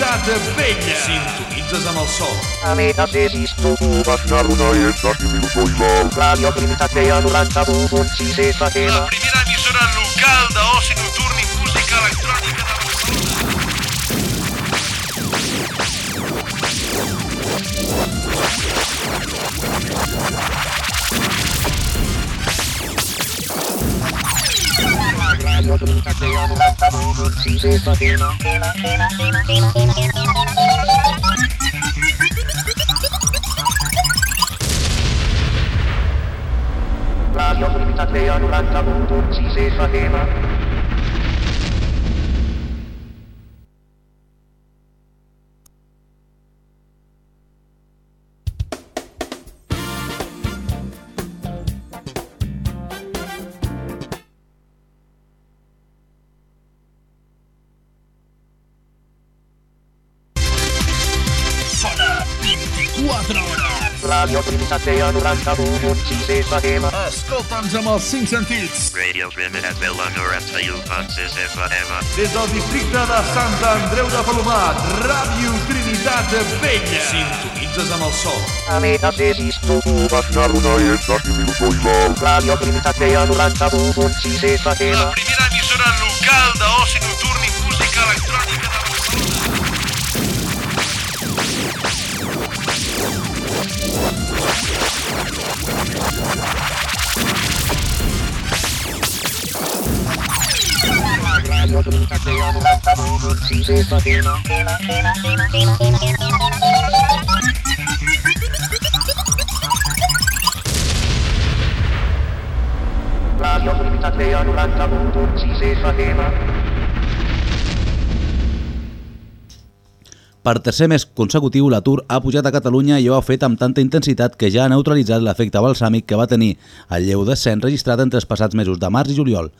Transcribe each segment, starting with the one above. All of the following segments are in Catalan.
Trinitat Vella. Sintonitzes amb el sol. A metatesis tu Bagnar una eta i mil soilal. Radio Trinitat Vella 91.6 FM La primera emissora local d'oci nocturn i música electrònica Radio Trinitat Vella 91.6 FM Radio Trinitat Vella 91.6 FM Escolta'ns amb els cinc sentits. Radio Trinitat Vella 91.6 FM. Des del districte de Sant Andreu de Palomar, Ràdio Trinitat Vella. Sintonitzes amb el sol. A metatesis tu Bagnar una eta i mil soilal. Radio Trinitat Vella 91.6 FM La primera emissora local d'oci nocturn i música electrònica de Radio Trinitat Vella 91.6 FM Per tercer mes consecutiu, l'atur ha pujat a Catalunya i ho ha fet amb tanta intensitat que ja ha neutralitzat l'efecte balsàmic que va tenir el lleu descens registrat entre els passats mesos de març i juliol.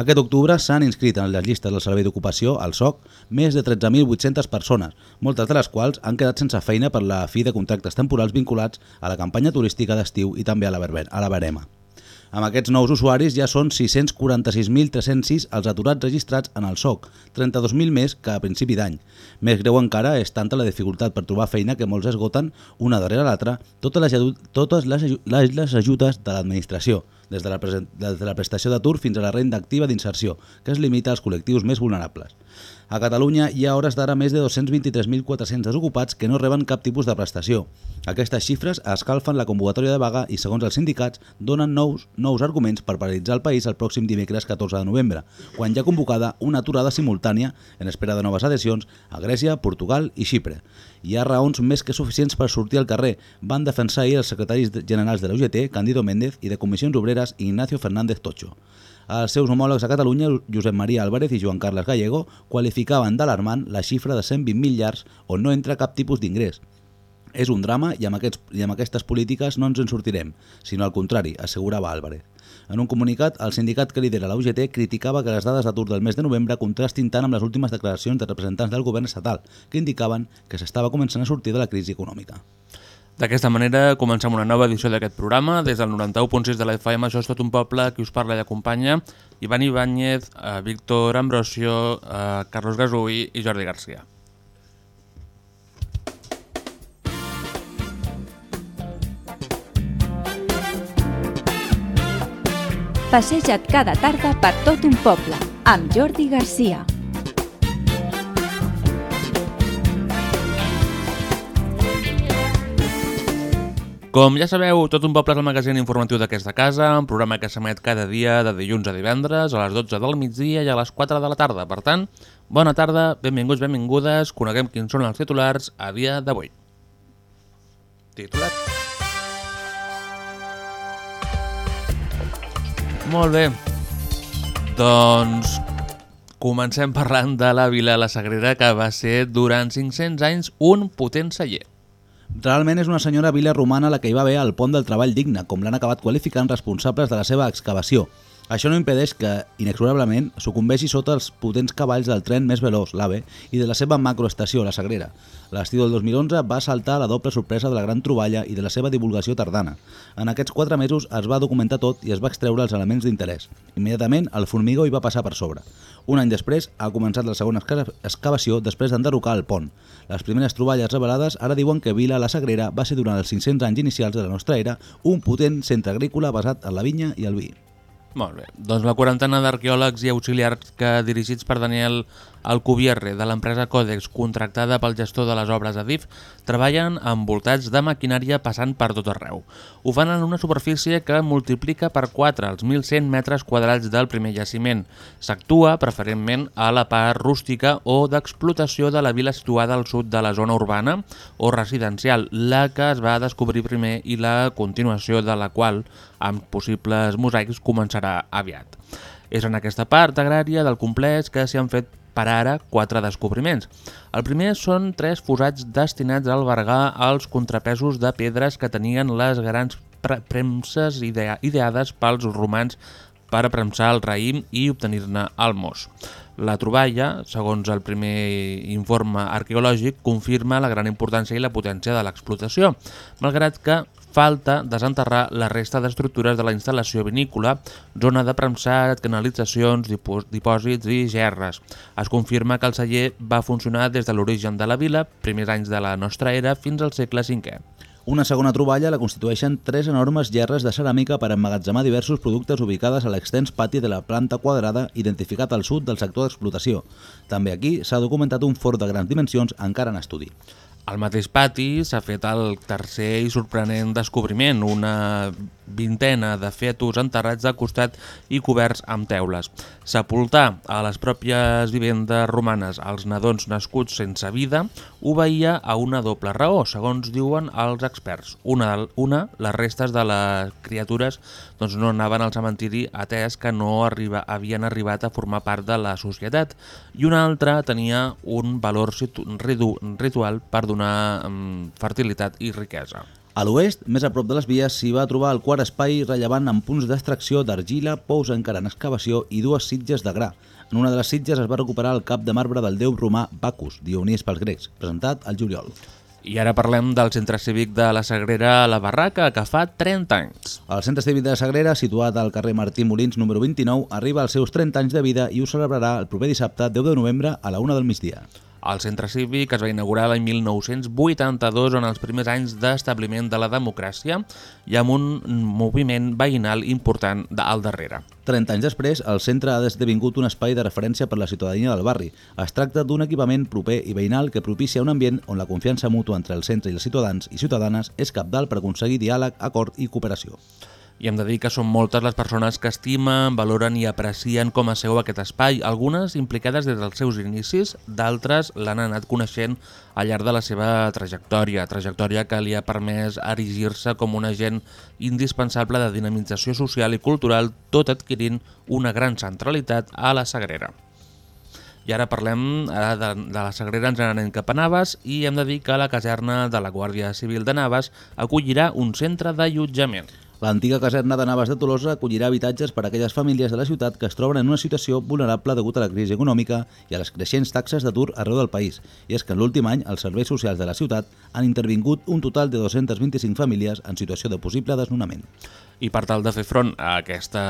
Aquest octubre s'han inscrit en les llistes del Servei d'Ocupació, al SOC, més de 13.800 persones, moltes de les quals han quedat sense feina per la fi de contractes temporals vinculats a la campanya turística d'estiu i també a la, Berber, a la Barema. Amb aquests nous usuaris ja són 646.306 els aturats registrats en el SOC, 32.000 més que a principi d'any. Més greu encara és tanta la dificultat per trobar feina que molts esgoten una darrere l'altra totes les, totes les, les, les ajudes de l'administració, des de la, des de la prestació d'atur fins a la renda activa d'inserció, que es limita als col·lectius més vulnerables. A Catalunya hi ha hores d'ara més de 223.400 desocupats que no reben cap tipus de prestació. Aquestes xifres escalfen la convocatòria de vaga i, segons els sindicats, donen nous, nous arguments per paralitzar el país el pròxim dimecres 14 de novembre, quan hi ha convocada una aturada simultània en espera de noves adhesions a Grècia, Portugal i Xipre. Hi ha raons més que suficients per sortir al carrer, van defensar ahir els secretaris generals de la UGT, Candido Méndez, i de Comissions Obreres, Ignacio Fernández Tocho. Els seus homòlegs a Catalunya, Josep Maria Álvarez i Joan Carles Gallego, qualificaven d'alarmant la xifra de 120.000 llars on no entra cap tipus d'ingrés. És un drama i amb, aquests, i amb aquestes polítiques no ens en sortirem, sinó al contrari, assegurava Álvarez. En un comunicat, el sindicat que lidera la UGT criticava que les dades d'atur del mes de novembre contrastin tant amb les últimes declaracions de representants del govern estatal, que indicaven que s'estava començant a sortir de la crisi econòmica. D'aquesta manera comencem una nova edició d'aquest programa. Des del 91.6 de la FM, això és tot un poble, qui us parla i acompanya, Ivan Ibáñez, eh, Víctor Ambrosio, eh, Carlos Gasull i Jordi Garcia. Passeja't cada tarda per tot un poble, amb Jordi Garcia. Com ja sabeu, Tot un poble és el magazín informatiu d'aquesta casa, un programa que s'emet cada dia de dilluns a divendres a les 12 del migdia i a les 4 de la tarda. Per tant, bona tarda, benvinguts, benvingudes, coneguem quins són els titulars a dia d'avui. Titulat. Molt bé. Doncs comencem parlant de la Vila la Sagrera, que va ser durant 500 anys un potent celler. Realment és una senyora vila romana la que hi va haver al pont del treball digne, com l'han acabat qualificant responsables de la seva excavació. Això no impedeix que, inexorablement, sucumbeixi sota els potents cavalls del tren més veloç, l'AVE, i de la seva macroestació, la Sagrera. L'estiu del 2011 va saltar la doble sorpresa de la gran troballa i de la seva divulgació tardana. En aquests quatre mesos es va documentar tot i es va extreure els elements d'interès. Immediatament, el formigó hi va passar per sobre. Un any després, ha començat la segona excavació després d'enderrocar el pont. Les primeres troballes revelades ara diuen que Vila la Sagrera va ser durant els 500 anys inicials de la nostra era un potent centre agrícola basat en la vinya i el vi. Molt bé. Doncs la quarantena d'arqueòlegs i auxiliars que dirigits per Daniel Alcubierre de l'empresa Codex contractada pel gestor de les obres Adif treballen envoltats de maquinària passant per tot arreu. Ho fan en una superfície que multiplica per 4 els 1.100 metres quadrats del primer jaciment. S'actua preferentment a la part rústica o d'explotació de la vila situada al sud de la zona urbana o residencial, la que es va descobrir primer i la continuació de la qual, amb possibles mosaics, començarà aviat. És en aquesta part agrària del complex que s'hi han fet per ara quatre descobriments. El primer són tres fosats destinats a albergar els contrapesos de pedres que tenien les grans pre- premses idea ideades pels romans per premsar el raïm i obtenir-ne el mos. La troballa, segons el primer informe arqueològic, confirma la gran importància i la potència de l'explotació, malgrat que falta desenterrar la resta d'estructures de la instal·lació vinícola, zona de premsat, canalitzacions, dipò- dipòsits i gerres. Es confirma que el celler va funcionar des de l'origen de la vila, primers anys de la nostra era, fins al segle V. Una segona troballa la constitueixen tres enormes gerres de ceràmica per emmagatzemar diversos productes ubicades a l'extens pati de la planta quadrada identificat al sud del sector d'explotació. També aquí s'ha documentat un fort de grans dimensions encara en estudi. Al mateix pati s'ha fet el tercer i sorprenent descobriment, una vintena de fetus enterrats al costat i coberts amb teules. Sepultar a les pròpies vivendes romanes els nadons nascuts sense vida obeïa a una doble raó, segons diuen els experts. Una, una les restes de les criatures doncs, no anaven al cementiri atès que no arriba, havien arribat a formar part de la societat i una altra tenia un valor ritual per donar mm, fertilitat i riquesa. A l'oest, més a prop de les vies, s'hi va trobar el quart espai rellevant amb punts d'extracció d'argila, pous encara en excavació i dues sitges de gra. En una de les sitges es va recuperar el cap de marbre del déu romà Bacus, Dionís pels grecs, presentat al juliol. I ara parlem del centre cívic de la Sagrera La Barraca, que fa 30 anys. El Centre Cívic de Sagrera, situat al carrer Martí Molins número 29, arriba als seus 30 anys de vida i ho celebrarà el proper dissabte 10 de novembre a la 1 del migdia. El centre cívic es va inaugurar l'any 1982 en els primers anys d'establiment de la democràcia i amb un moviment veïnal important al darrere. 30 anys després, el centre ha esdevingut un espai de referència per la ciutadania del barri. Es tracta d'un equipament proper i veïnal que propicia un ambient on la confiança mútua entre el centre i els ciutadans i ciutadanes és capdalt per aconseguir diàleg, acord i cooperació. I hem de dir que són moltes les persones que estimen, valoren i aprecien com a seu aquest espai, algunes implicades des dels seus inicis, d'altres l'han anat coneixent al llarg de la seva trajectòria, trajectòria que li ha permès erigir-se com un agent indispensable de dinamització social i cultural, tot adquirint una gran centralitat a la Sagrera. I ara parlem ara de, de la Sagrera, ens n'anem cap a Navas i hem de dir que la caserna de la Guàrdia Civil de Navas acollirà un centre d'allotjament. L'antiga caserna de Navas de Tolosa acollirà habitatges per a aquelles famílies de la ciutat que es troben en una situació vulnerable degut a la crisi econòmica i a les creixents taxes d'atur arreu del país. I és que l'últim any els serveis socials de la ciutat han intervingut un total de 225 famílies en situació de possible desnonament. I per tal de fer front a aquesta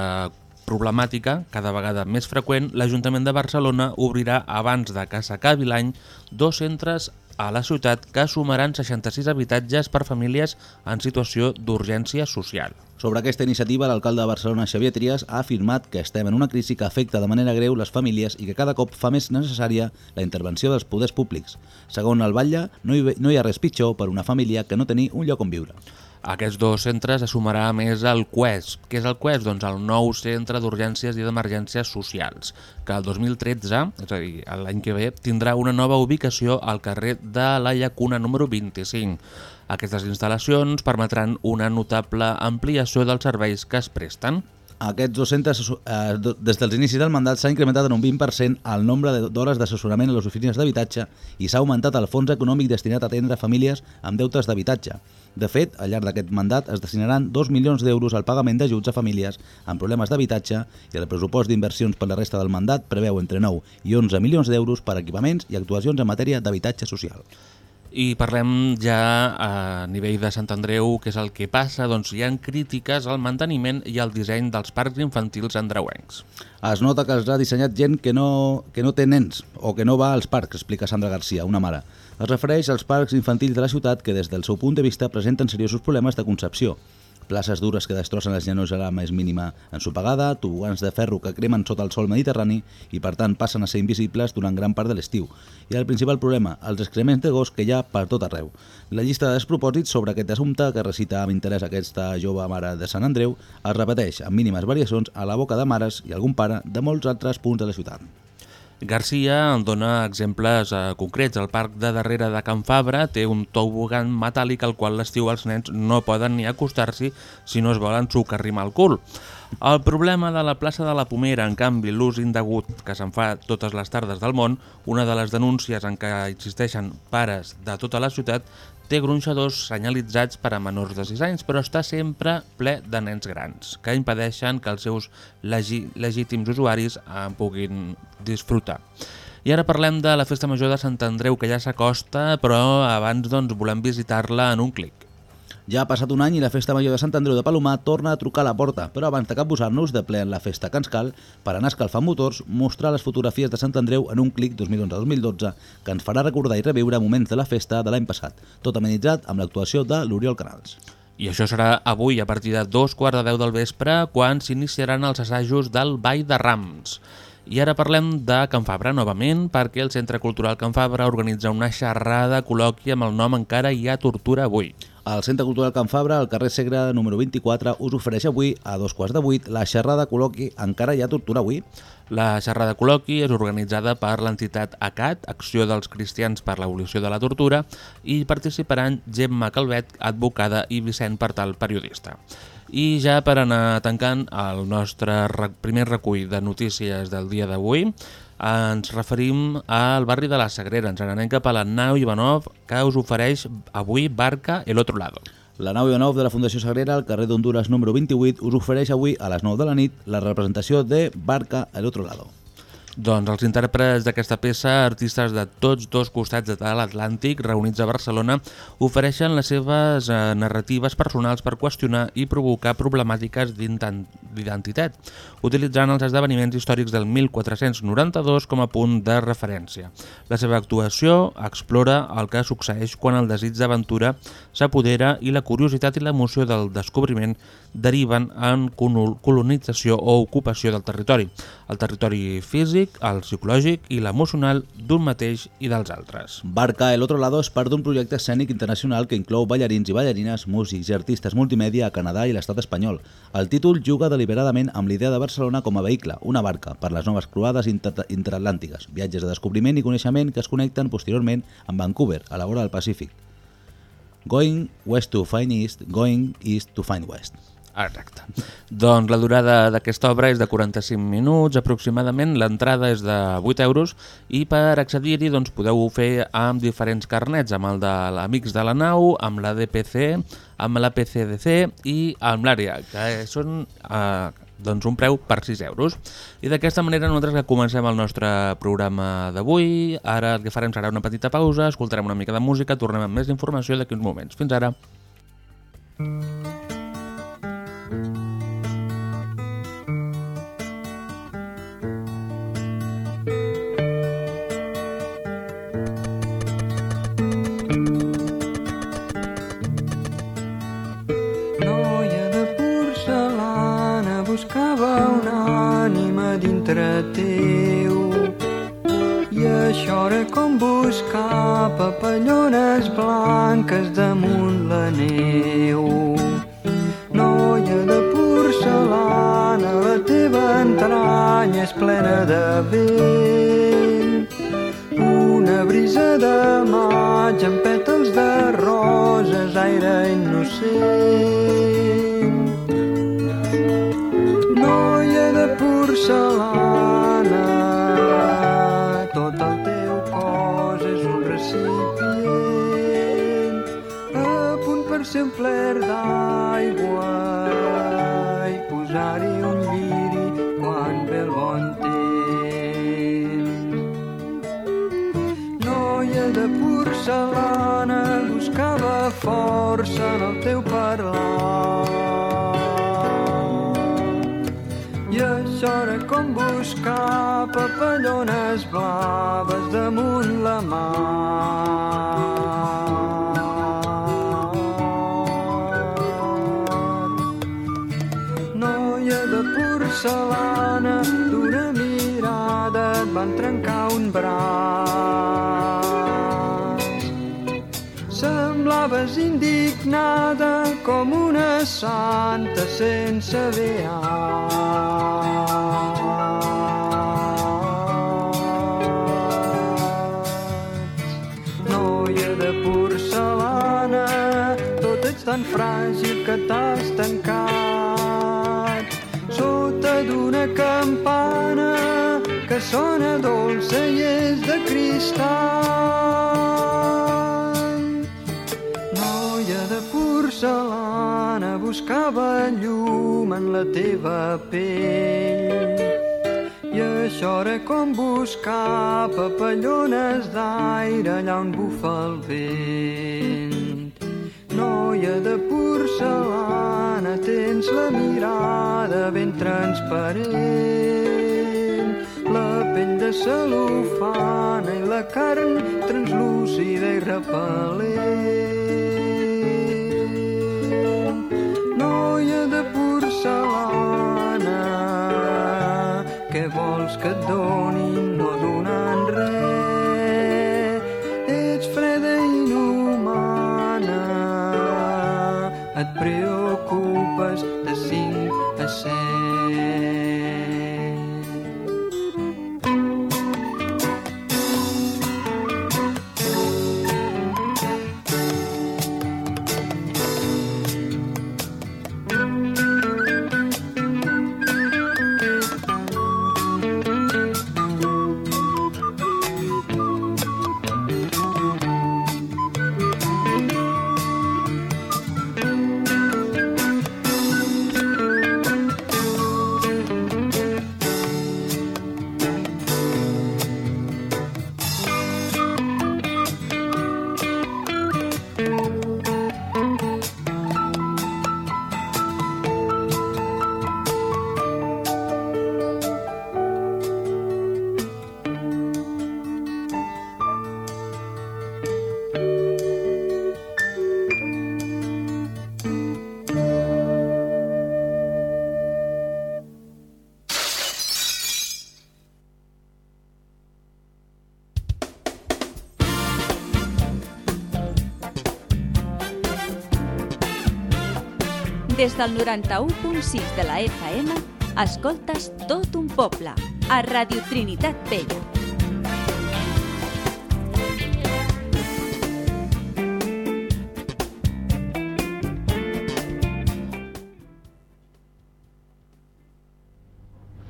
problemàtica, cada vegada més freqüent, l'Ajuntament de Barcelona obrirà abans de que s'acabi l'any dos centres a la ciutat que sumaran 66 habitatges per famílies en situació d'urgència social. Sobre aquesta iniciativa, l'alcalde de Barcelona, Xavier Trias, ha afirmat que estem en una crisi que afecta de manera greu les famílies i que cada cop fa més necessària la intervenció dels poders públics. Segons el Batlle, no hi, no hi ha res pitjor per una família que no tenir un lloc on viure. Aquests dos centres es sumarà més el QES. Què és el QES? Doncs el nou Centre d'Urgències i d'Emergències Socials, que el 2013, és a dir, l'any que ve, tindrà una nova ubicació al carrer de la Llacuna número 25. Aquestes instal·lacions permetran una notable ampliació dels serveis que es presten. Aquests 200, assessor- eh, des dels inicis del mandat s'ha incrementat en un 20% el nombre d'hores d'assessorament a les oficines d'habitatge i s'ha augmentat el fons econòmic destinat a atendre famílies amb deutes d'habitatge. De fet, al llarg d'aquest mandat es destinaran 2 milions d'euros al pagament d'ajuts a famílies amb problemes d'habitatge i el pressupost d'inversions per la resta del mandat preveu entre 9 i 11 milions d'euros per equipaments i actuacions en matèria d'habitatge social. I parlem ja a nivell de Sant Andreu, què és el que passa, doncs hi ha crítiques al manteniment i al disseny dels parcs infantils andreuencs. Es nota que els ha dissenyat gent que no, que no té nens o que no va als parcs, explica Sandra Garcia, una mare. Es refereix als parcs infantils de la ciutat que des del seu punt de vista presenten seriosos problemes de concepció. Places dures que destrossen les llanors a la més mínima ensopegada, tobogans de ferro que cremen sota el sol mediterrani i per tant passen a ser invisibles durant gran part de l'estiu. I el principal problema, els excrements de gos que hi ha per tot arreu. La llista de despropòsits sobre aquest assumpte que recita amb interès aquesta jove mare de Sant Andreu es repeteix amb mínimes variacions a la boca de mares i algun pare de molts altres punts de la ciutat. Garcia en dona exemples eh, concrets. El parc de darrere de Can Fabra té un tobogan metàl·lic al qual l'estiu els nens no poden ni acostar-s'hi si no es volen sucarrimar el cul. El problema de la plaça de la Pomera, en canvi, l'ús indegut que se'n fa totes les tardes del món, una de les denúncies en què existeixen pares de tota la ciutat, té gronxadors senyalitzats per a menors de 6 anys, però està sempre ple de nens grans, que impedeixen que els seus legi legítims usuaris en puguin disfrutar. I ara parlem de la Festa Major de Sant Andreu, que ja s'acosta, però abans doncs, volem visitar-la en un clic. Ja ha passat un any i la Festa Major de Sant Andreu de Palomar torna a trucar a la porta, però abans de capbussar-nos de ple en la festa que ens cal, per anar escalfant motors, mostrar les fotografies de Sant Andreu en un clic 2011-2012 que ens farà recordar i reviure moments de la festa de l'any passat, tot amenitzat amb l'actuació de l'Oriol Canals. I això serà avui a partir de dos quarts de deu del vespre, quan s'iniciaran els assajos del Ball de Rams. I ara parlem de Can Fabra novament, perquè el Centre Cultural Can Fabra organitza una xerrada col·loqui amb el nom Encara hi ha tortura avui. El Centre Cultural Can Fabra, al carrer Segre número 24, us ofereix avui, a dos quarts de vuit, la xerrada col·loqui Encara hi ha tortura avui. La xerrada col·loqui és organitzada per l'entitat ACAT, Acció dels Cristians per l'Abolició de la Tortura, i participaran Gemma Calvet, advocada, i Vicent Partal, periodista. I ja per anar tancant el nostre re primer recull de notícies del dia d'avui, ens referim al barri de la Sagrera. Ens n'anem cap a la nau Ivanov, que us ofereix avui Barca el otro lado. La nau Ivanov de la Fundació Sagrera, al carrer d'Honduras número 28, us ofereix avui a les 9 de la nit la representació de Barca el otro lado. Doncs els intèrprets d'aquesta peça, artistes de tots dos costats de l'Atlàntic, reunits a Barcelona, ofereixen les seves eh, narratives personals per qüestionar i provocar problemàtiques d'identitat, utilitzant els esdeveniments històrics del 1492 com a punt de referència. La seva actuació explora el que succeeix quan el desig d'aventura s'apodera i la curiositat i l'emoció del descobriment deriven en colo- colonització o ocupació del territori, el territori físic, el psicològic i l'emocional d'un mateix i dels altres. Barca el otro lado és part d'un projecte escènic internacional que inclou ballarins i ballarines, músics i artistes multimèdia a Canadà i l'estat espanyol. El títol juga deliberadament amb l'idea de Barcelona com a vehicle, una barca, per les noves croades inter interatlàntiques, viatges de descobriment i coneixement que es connecten posteriorment amb Vancouver, a la vora del Pacífic. Going west to find east, going east to find west. Exacte. Doncs la durada d'aquesta obra és de 45 minuts aproximadament, l'entrada és de 8 euros i per accedir-hi doncs, podeu fer amb diferents carnets, amb el de l'Amics de la Nau, amb la DPC, amb la PCDC i amb l'àrea, que són eh, doncs un preu per 6 euros. I d'aquesta manera nosaltres que comencem el nostre programa d'avui, ara el que farem serà una petita pausa, escoltarem una mica de música, tornem amb més informació d'aquí uns moments. Fins ara. Noia era com buscar papallones blanques damunt la neu. Noia de porcelana, la teva entranya és plena de vent. Una brisa de maig amb pètals de roses, aire innocent. No porcelana. Ser omplert d'aigua i posar-hi un lliri quan ve el bon temps. Noia de porcelana buscava força en el teu parlar. I això era com buscar papallones blaves damunt la mar. Porcelana, d'una mirada et van trencar un braç. Semblaves indignada com una santa sense beats. Noia de porcelana, tot ets tan fràgil que t'has tancat d'una campana que sona dolça i és de cristall. Noia de porcelana buscava llum en la teva pell. I això era com buscar papallones d'aire allà on bufa el vent. Noia de porcelana, tens la mirada ben transparent, la pell de cel·lofana i la carn translúcida i repel·lent. Noia de porcelana, què vols que et donin Des del 91.6 de la FM, escoltes tot un poble, a Radio Trinitat Vella.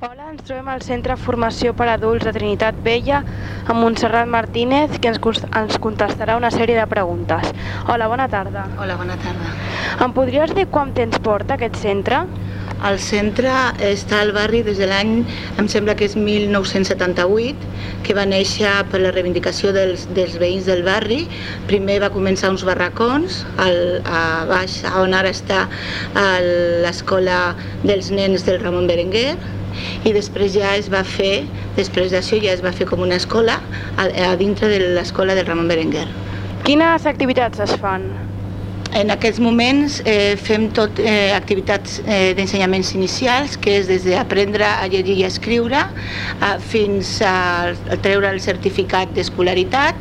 Hola, ens trobem al Centre Formació per Adults de Trinitat Vella amb Montserrat Martínez, que ens, ens contestarà una sèrie de preguntes. Hola, bona tarda. Hola, bona tarda. Em podries dir quant temps porta aquest centre? El centre està al barri des de l'any, em sembla que és 1978, que va néixer per la reivindicació dels, dels veïns del barri. Primer va començar uns barracons, al, a baix, on ara està l'escola dels nens del Ramon Berenguer, i després ja es va fer, després d'això ja es va fer com una escola a, a dintre de l'escola del Ramon Berenguer. Quines activitats es fan? En aquests moments eh, fem tot eh, activitats eh, d'ensenyaments inicials, que és des d'aprendre a llegir i a escriure eh, fins a, a treure el certificat d'escolaritat.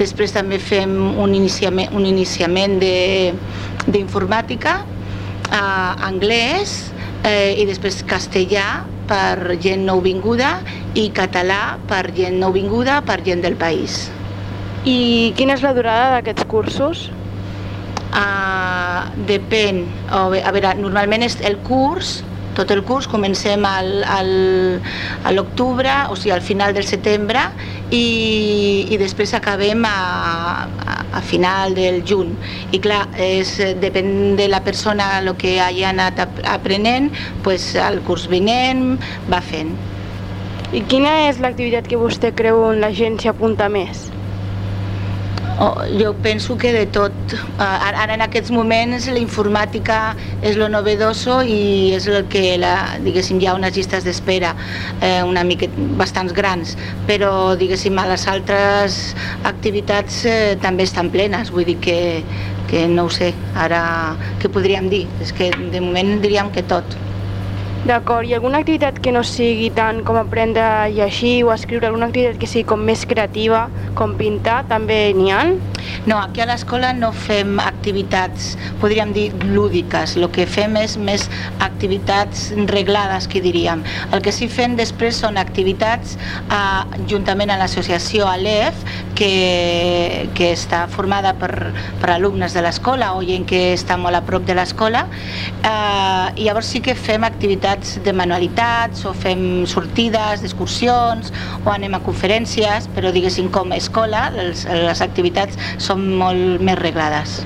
Després també fem un iniciament, un iniciament d'informàtica, eh, anglès eh, i després castellà per gent nouvinguda i català per gent nouvinguda, per gent del país. I quina és la durada d'aquests cursos? Uh, depèn, o bé, a veure, normalment és el curs tot el curs, comencem al, al, a l'octubre, o sigui, al final del setembre, i, i després acabem a, a, a final del juny. I clar, és, depèn de la persona el que hagi anat ap- aprenent, pues, el curs vinent va fent. I quina és l'activitat que vostè creu on la gent s'hi apunta més? Oh, jo penso que de tot. Uh, ara ara en aquests moments la informàtica és lo novedoso i és el que, la, diguéssim, hi ha unes llistes d'espera eh, una mica bastants grans, però diguéssim a les altres activitats eh, també estan plenes, vull dir que, que no ho sé, ara què podríem dir? És que de moment diríem que tot. D'acord, i alguna activitat que no sigui tant com aprendre a llegir o escriure, alguna activitat que sigui com més creativa, com pintar, també n'hi ha? No, aquí a l'escola no fem activitats, podríem dir, lúdiques. El que fem és més activitats reglades, que diríem. El que sí fem després són activitats eh, juntament amb l'associació ALEF, que, que està formada per, per alumnes de l'escola o gent que està molt a prop de l'escola. Eh, I llavors sí que fem activitats de manualitats o fem sortides d'excursions o anem a conferències, però diguéssim com a escola les, les activitats són molt més reglades.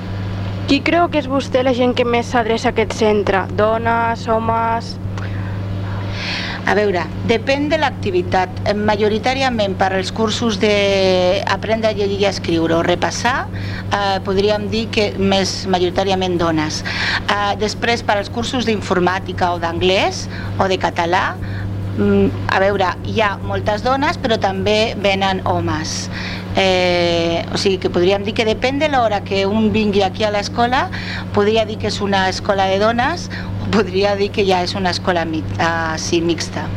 Qui creu que és vostè la gent que més s'adreça a aquest centre? Dones, homes... A veure, depèn de l'activitat. Eh, Majoritàriament per als cursos d'aprendre a llegir i a escriure o repassar, eh, podríem dir que més majoritàriament dones. Eh, després, per als cursos d'informàtica o d'anglès o de català, mm, a veure, hi ha moltes dones, però també venen homes. Eh, o sigui que podríem dir que depèn de l'hora que un vingui aquí a l'escola, podria dir que és una escola de dones o podria dir que ja és una escola mi, uh, sí, mixta.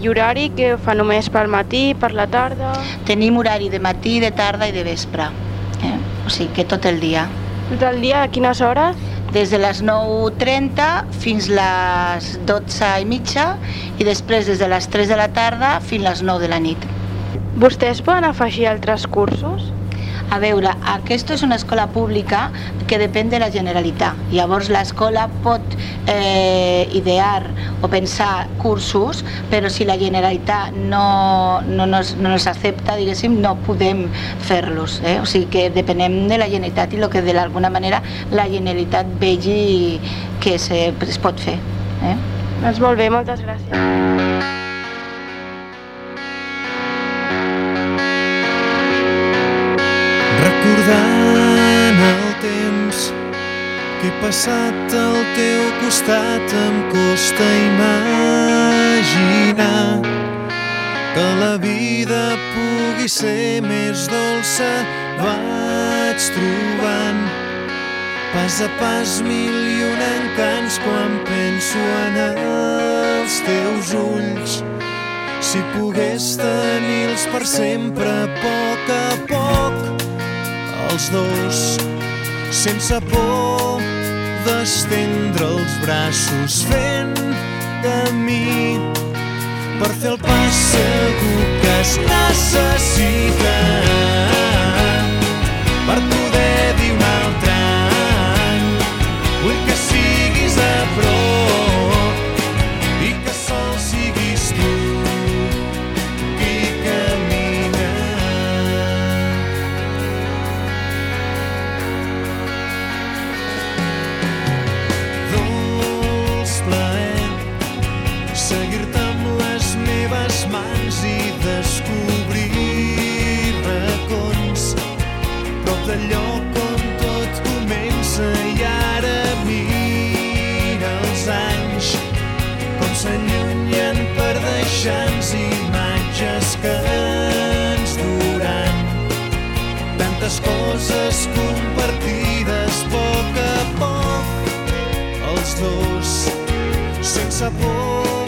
I horari que fa només pel matí, per la tarda... Tenim horari de matí, de tarda i de vespre. Eh? O sigui que tot el dia. Tot el dia, a quines hores? Des de les 9.30 fins les 12 i mitja i després des de les 3 de la tarda fins les 9 de la nit. Vostès poden afegir altres cursos? A veure, aquesta és una escola pública que depèn de la Generalitat. Llavors l'escola pot eh, idear o pensar cursos, però si la Generalitat no, no, nos, no nos accepta, diguéssim, no podem fer-los. Eh? O sigui que depenem de la Generalitat i el que d'alguna manera la Generalitat vegi que se, es pot fer. Eh? Doncs molt bé, moltes gràcies. Recordant el temps. Que he passat al teu costat em costa imaginar que la vida pugui ser més dolça. Vaig trobant pas a pas mil i un encants quan penso en els teus ulls. Si pogués tenir-los per sempre a poc a poc els dos sense por d'estendre els braços fent camí per fer el pas segur que es necessita. Per poder on tot comença i ara mira els anys per deixar-nos imatges que ens duran. Coses compartides a poc a poc sense por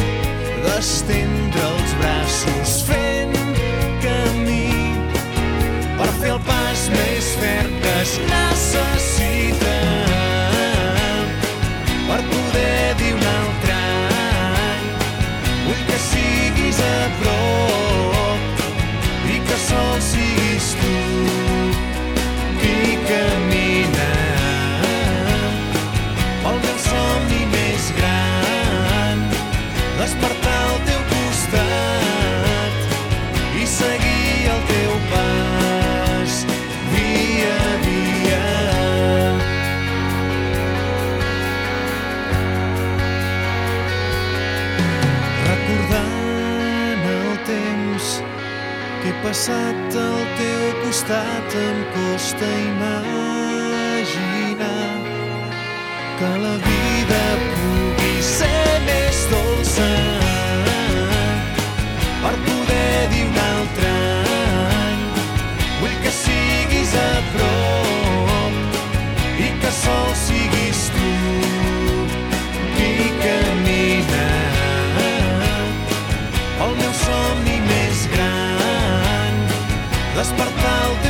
d'estendre els braços passat al teu costat em costa imaginar que la vida despertar al teu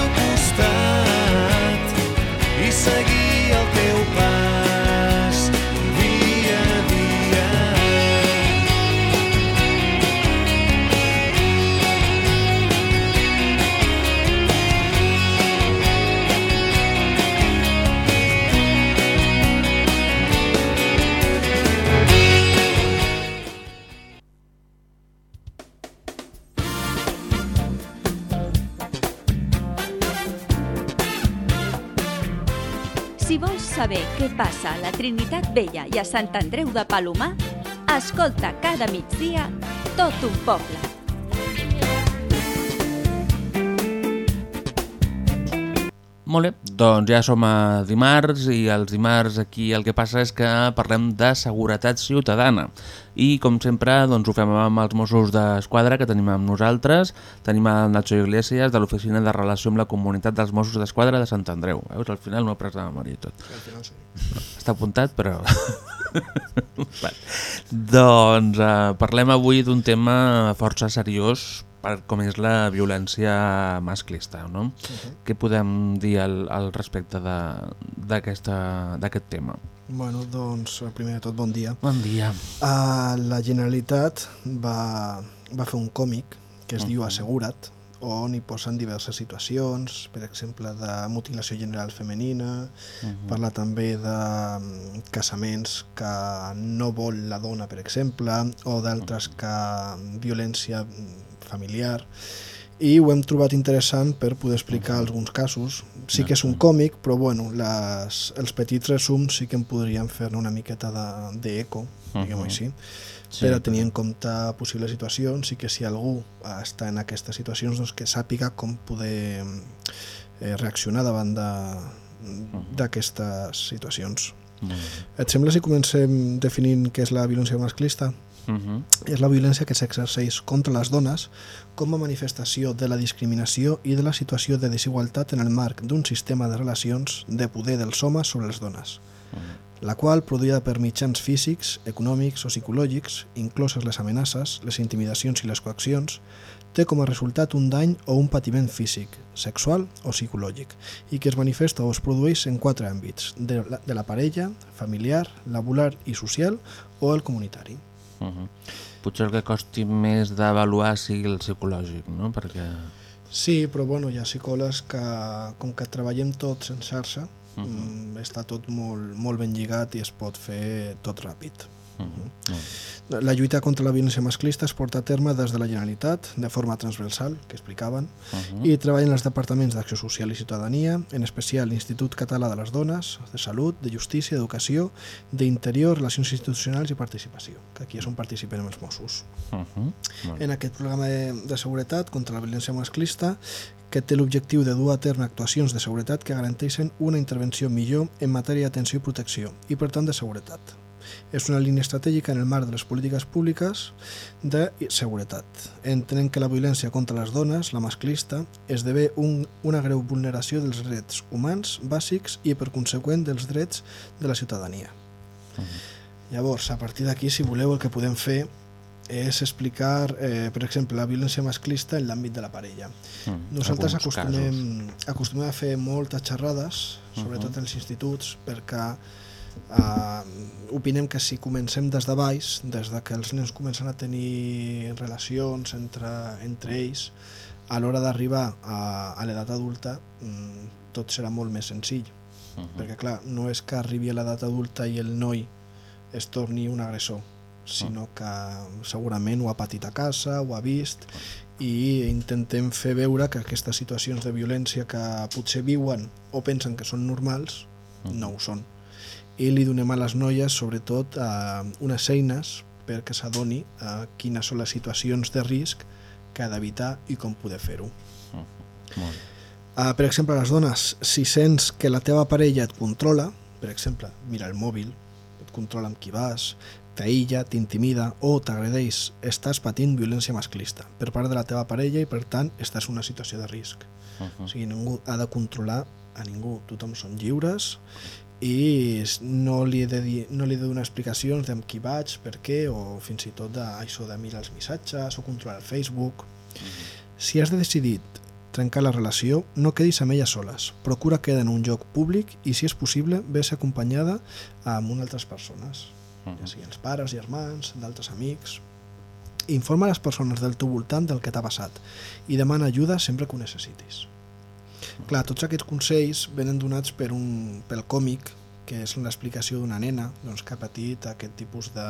què passa a la Trinitat Vella i a Sant Andreu de Palomar, escolta cada migdia tot un poble. Molt bé, doncs ja som a dimarts i els dimarts aquí el que passa és que parlem de seguretat ciutadana i com sempre doncs, ho fem amb els Mossos d'Esquadra que tenim amb nosaltres, tenim el Nacho Iglesias de l'Oficina de Relació amb la Comunitat dels Mossos d'Esquadra de Sant Andreu. Veus, al final no he pres de memòria i tot. Sí. Està apuntat, però... Doncs eh, parlem avui d'un tema força seriós per com és la violència masclista, no? Uh -huh. Què podem dir al, al respecte d'aquest tema? Bueno, doncs, primer de tot, bon dia. Bon dia. Uh, la Generalitat va, va fer un còmic que es uh -huh. diu Mhm. Assegura't, on hi posen diverses situacions, per exemple, de mutilació general femenina, uh Mhm. -huh. parla també de mm, casaments que no vol la dona, per exemple, o d'altres que mm, violència mm, familiar, i ho hem trobat interessant per poder explicar alguns casos. Sí que és un còmic, però bueno, les, els petits resums sí que en podríem fer una miqueta de- d'eco, de, diguem-ho així, Sí, per a tenir en compte possibles situacions i que si algú està en aquestes situacions doncs que sàpiga com poder eh, reaccionar davant d'aquestes situacions. Et sembla si comencem definint què és la violència masclista? Mhm. És la violència que s'exerceix contra les dones com a manifestació de la discriminació i de la situació de desigualtat en el marc d'un sistema de relacions de poder dels homes sobre les dones, la qual, produïda per mitjans físics, econòmics o psicològics, incloses les amenaces, les intimidacions i les coaccions, té com a resultat un dany o un patiment físic, sexual o psicològic, i que es manifesta o es produeix en quatre àmbits, de la, de la parella, familiar, laboral i social o el comunitari. Uh -huh. Potser el que costi més d'avaluar sigui el psicològic, no? Perquè... Sí, però bueno, hi ha psicòlegs que, com que treballem tots en xarxa, Uh uh -huh. -huh. està tot molt, molt ben lligat i es pot fer tot ràpid. -huh. La lluita contra la violència masclista es porta a terme des de la Generalitat, de forma transversal, que explicaven, Uh -huh. i treballen els departaments d'Acció Social i Ciutadania, en especial l'Institut Català de les Dones, de Salut, de Justícia, d'Educació, d'Interior, Relacions Institucionals i Participació, que aquí és on participen els Mossos. Uh -huh. Molt bé. En aquest programa de, de seguretat contra la violència masclista, que té l'objectiu de dur a terme actuacions de seguretat que garanteixen una intervenció millor en matèria d'atenció i protecció, i per tant de seguretat. És una línia estratègica en el marc de les polítiques públiques de seguretat. Entenent que la violència contra les dones, la masclista, esdevé un, una greu vulneració dels drets humans bàsics i, per conseqüent, dels drets de la ciutadania. Llavors, a partir d'aquí, si voleu, el que podem fer és explicar, eh, per exemple, la violència masclista en l'àmbit de la parella. Mm, Nosaltres acostumem, acostumem a fer moltes xerrades, sobretot Mhm. als instituts, perquè eh, opinem que si comencem des de baix, des de que els nens comencen a tenir relacions entre, entre ells, a l'hora d'arribar a, a l'edat adulta mm, tot serà molt més senzill. Mhm. Perquè clar, no és que arribi a l'edat adulta i el noi es torni un agressor, sinó que segurament ho ha patit a casa, ho ha vist i intentem fer veure que aquestes situacions de violència que potser viuen o pensen que són normals, no ho són. I li donem a les noies, sobretot, eh, unes eines perquè s'adoni a quines són les situacions de risc que ha d'evitar i com poder fer-ho. Molt bé. Uh, per exemple, les dones, si sents que la teva parella et controla, per exemple, mira el mòbil, et controla amb qui vas, t'aïlla, t'intimida o t'agredeix, estàs patint violència masclista per part de la teva parella i per tant estàs en una situació de risc. Uh -huh. O sigui, ningú ha de controlar a ningú, tothom són lliures i no li he de, dir, no li he de donar explicacions de qui vaig, per què, o fins i tot de, això de mirar els missatges o controlar el Facebook. Si has de decidir trencar la relació, no quedis amb ella soles. Procura quedar en un lloc públic i, si és possible, ves acompanyada amb una altres persones, ja sigui els pares, germans, d'altres amics. Informa les persones del teu voltant del que t'ha passat i demana ajuda sempre que ho necessitis. Clar, tots aquests consells venen donats per un, pel còmic, que és l'explicació d'una nena doncs, que ha patit aquest tipus de,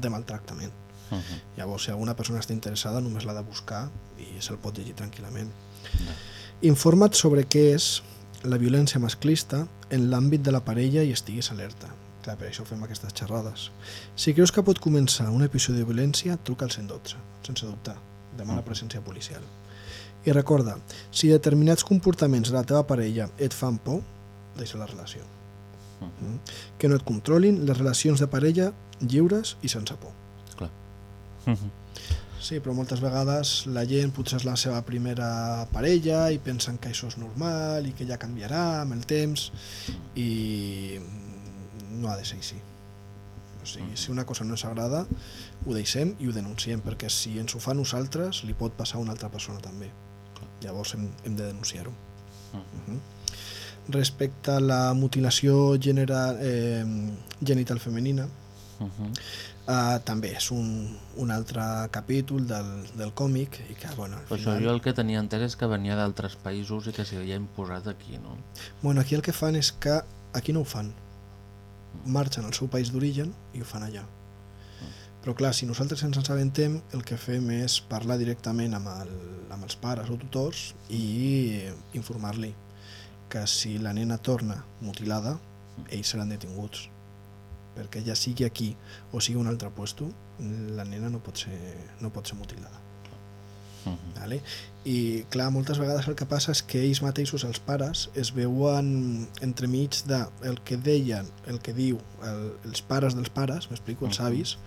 de maltractament. Uh -huh. Llavors, si alguna persona està interessada, només l'ha de buscar i se'l pot llegir tranquil·lament. Informa't sobre què és la violència masclista en l'àmbit de la parella i estiguis alerta. Clar, per això fem aquestes xerrades. Si creus que pot començar un episodi de violència, truca al 112, sense dubtar. Demana presència policial. I recorda, si determinats comportaments de la teva parella et fan por, deixa la relació. Mm? Que no et controlin les relacions de parella lliures i sense por. Clar. Sí, però moltes vegades la gent potser és la seva primera parella i pensen que això és normal i que ja canviarà amb el temps i no ha de ser així. O sigui, si una cosa no ens agrada, ho deixem i ho denunciem, perquè si ens ho fa a nosaltres, li pot passar a una altra persona també. Llavors hem, hem de denunciar-ho. Uh -huh. Respecte a la mutilació genera, eh, genital femenina, Uh -huh. Uh, també és un, un altre capítol del, del còmic i que, bueno, al Però això final... jo el que tenia entès és que venia d'altres països i que s'havia imposat aquí, no? Bueno, aquí el que fan és que aquí no ho fan. Marxen al seu país d'origen i ho fan allà. Però clar, si nosaltres ens en sabentem, el que fem és parlar directament amb, el, amb els pares o tutors i informar-li que si la nena torna mutilada, ells seran detinguts perquè ja sigui aquí o sigui un altre puesto, la nena no pot ser, no pot ser mutilada. Uh -huh. Vale? I clar, moltes vegades el que passa és que ells mateixos, els pares, es veuen entremig de el que deien, el que diu el, els pares dels pares, m'explico, els Mhm. avis,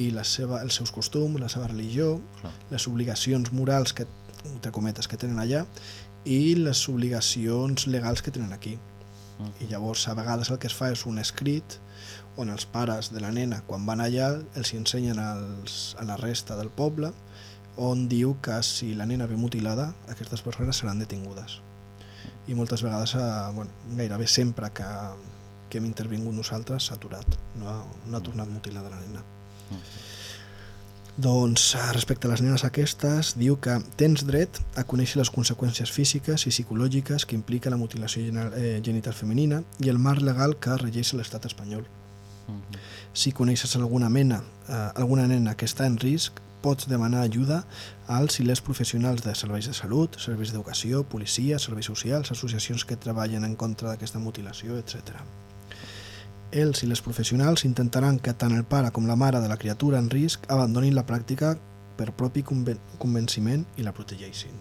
i la seva, els seus costums, la seva religió, Clar. les obligacions morals que, entre cometes, que tenen allà i les obligacions legals que tenen aquí. I llavors a vegades el que es fa és un escrit on els pares de la nena quan van allà els ensenyen als, a la resta del poble on diu que si la nena ve mutilada aquestes persones seran detingudes i moltes vegades, eh, bueno, gairebé sempre que, que hem intervingut nosaltres s'ha aturat, no ha, no ha tornat mutilada la nena. Doncs eh, respecte a les nenes aquestes, diu que tens dret a conèixer les conseqüències físiques i psicològiques que implica la mutilació eh, genital femenina i el marc legal que regeix l'estat espanyol. Si coneixes alguna mena, eh, alguna nena que està en risc, pots demanar ajuda als i les professionals de serveis de salut, serveis d'educació, policia, serveis socials, associacions que treballen en contra d'aquesta mutilació, etc. Els i les professionals intentaran que tant el pare com la mare de la criatura en risc abandonin la pràctica per propi conven convenciment i la protegeixin.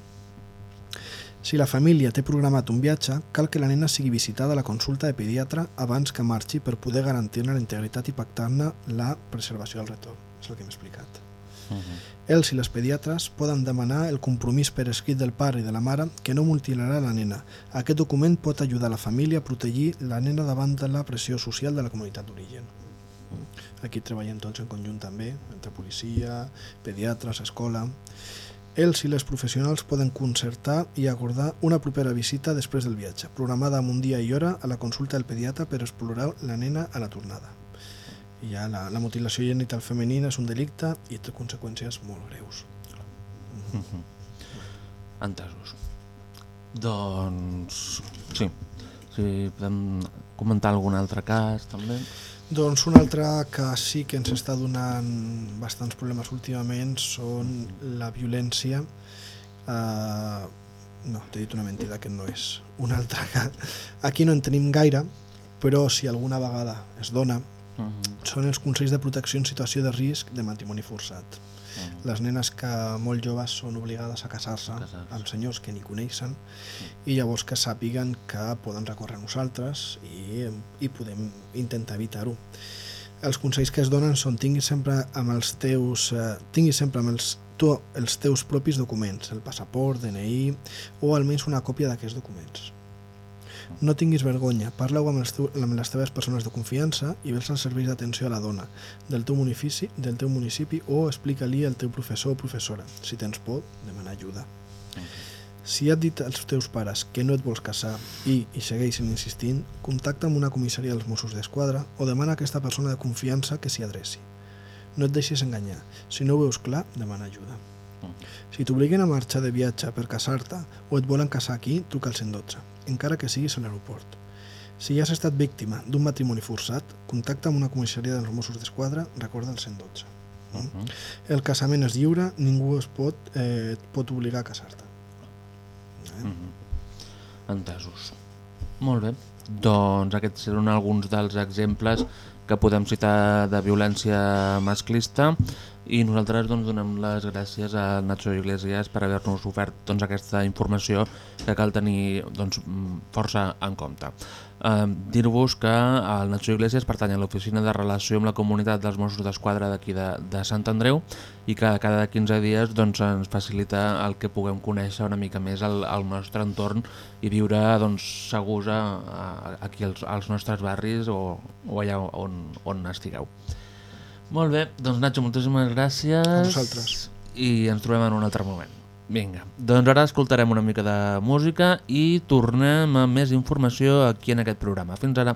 Si la família té programat un viatge, cal que la nena sigui visitada a la consulta de pediatre abans que marxi per poder garantir-ne la integritat i pactar-ne la preservació del retorn. És el que hem explicat. Els i les pediatres poden demanar el compromís per escrit del pare i de la mare que no mutilarà la nena. Aquest document pot ajudar la família a protegir la nena davant de la pressió social de la comunitat d'origen. Aquí treballem tots en conjunt també, entre policia, pediatres, escola... Els i les professionals poden concertar i acordar una propera visita després del viatge, programada amb un dia i hora a la consulta del pediatre per explorar la nena a la tornada. I ja la, la mutilació genital femenina és un delicte i té conseqüències molt greus. Entesos. Doncs... Sí. Si podem comentar algun altre cas, també. Doncs un altre que sí que ens està donant bastants problemes últimament són la violència eh, no, t'he dit una mentida que no és un altre que aquí no en tenim gaire però si alguna vegada es dona són els Consells de Protecció en situació de risc de matrimoni forçat. Les nenes que molt joves són obligades a casar-se amb senyors que ni coneixen i llavors que sàpiguen que poden recórrer a nosaltres i, i podem intentar evitar-ho. Els consells que es donen són tinguis sempre amb els teus, eh, tinguis sempre amb els, tu, els teus propis documents, el passaport, DNI o almenys una còpia d'aquests documents. No tinguis vergonya, parla-ho amb, amb les teves persones de confiança i vés als serveis d'atenció a la dona del teu municipi, del teu municipi o explica-li al teu professor o professora. Si tens por, demana ajuda. Si ha dit als teus pares que no et vols casar i hi segueixen insistint, contacta amb una comissaria dels Mossos d'Esquadra o demana a aquesta persona de confiança que s'hi adreci. No et deixis enganyar. Si no ho veus clar, demana ajuda. Si t'obliguen a marxar de viatge per casar-te o et volen casar aquí, truca al 112, encara que siguis a l'aeroport. Si ja has estat víctima d'un matrimoni forçat, contacta amb una comissaria dels Mossos d'Esquadra, recorda el 112. Mm? El casament és lliure, ningú es pot, eh, et pot obligar a casar-te. Entesos. Molt bé. Doncs aquests eren alguns dels exemples que podem citar de violència masclista i nosaltres doncs, donem les gràcies a Nacho Iglesias per haver-nos ofert doncs, aquesta informació que cal tenir doncs, força en compte. Eh, Dir-vos que el Nacho Iglesias pertany a l'oficina de relació amb la comunitat dels Mossos d'Esquadra d'aquí de, de Sant Andreu i que cada 15 dies doncs, ens facilita el que puguem conèixer una mica més el, el nostre entorn i viure doncs, segurs a, a, aquí als, als nostres barris o, o allà on, on estigueu. Molt bé, doncs Nacho, moltíssimes gràcies. A vosaltres. I ens trobem en un altre moment. Vinga, doncs ara escoltarem una mica de música i tornem amb més informació aquí en aquest programa. Fins ara.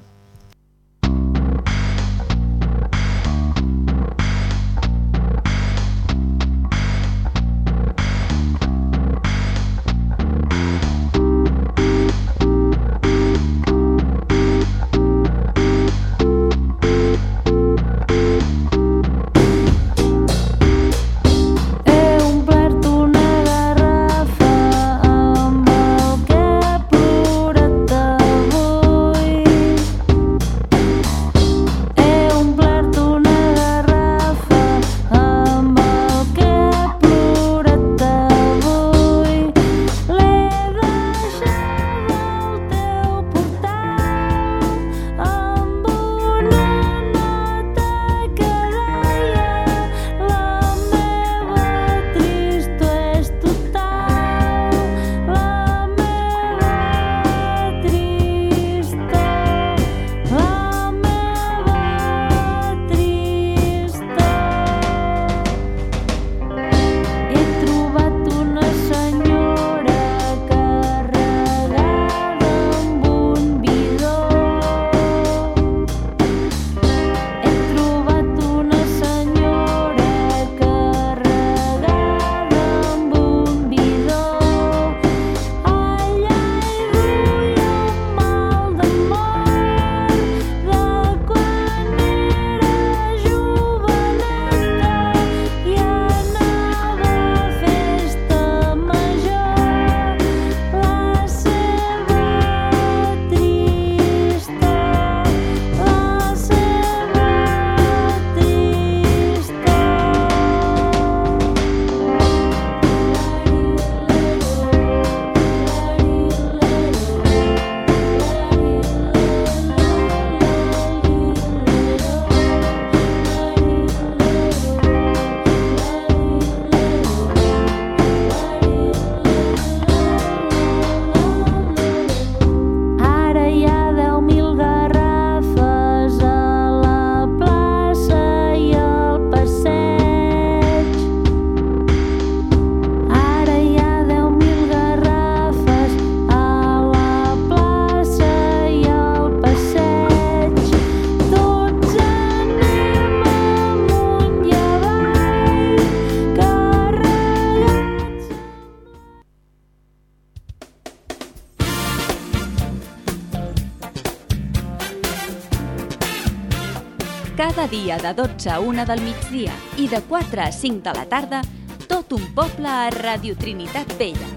De 12 a 1 del migdia i de 4 a 5 de la tarda, tot un poble a Radio Trinitat Vella.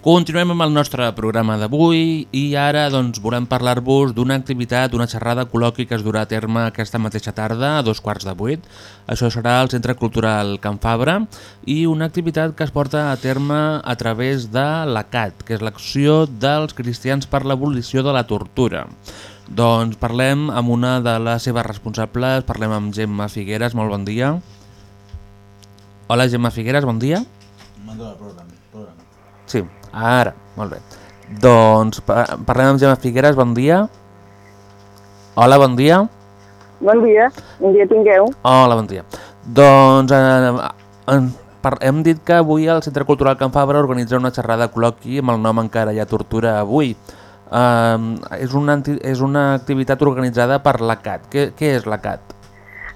Continuem amb el nostre programa d'avui i ara doncs, volem parlar-vos d'una activitat, una xerrada col·loqui que es durà a terme aquesta mateixa tarda a dos quarts de vuit. Això serà al Centre Cultural Can Fabra i una activitat que es porta a terme a través de l'ACAT, que és l'Acció dels Cristians per l'Abolició de la Tortura. Doncs parlem amb una de les seves responsables, parlem amb Gemma Figueres, molt bon dia. Hola Gemma Figueres, bon dia. Mando el programa. programa. Sí, ara, molt bé. Doncs pa parlem amb Gemma Figueres, bon dia. Hola, bon dia. Bon dia, bon dia tingueu. Hola, bon dia. Doncs eh, eh, per, hem dit que avui el Centre Cultural Can Fabra organitza una xerrada col·loqui amb el nom Encara hi ha tortura avui. Uh, és, una, és una activitat organitzada per l'ACAT. Què, què és l'ACAT?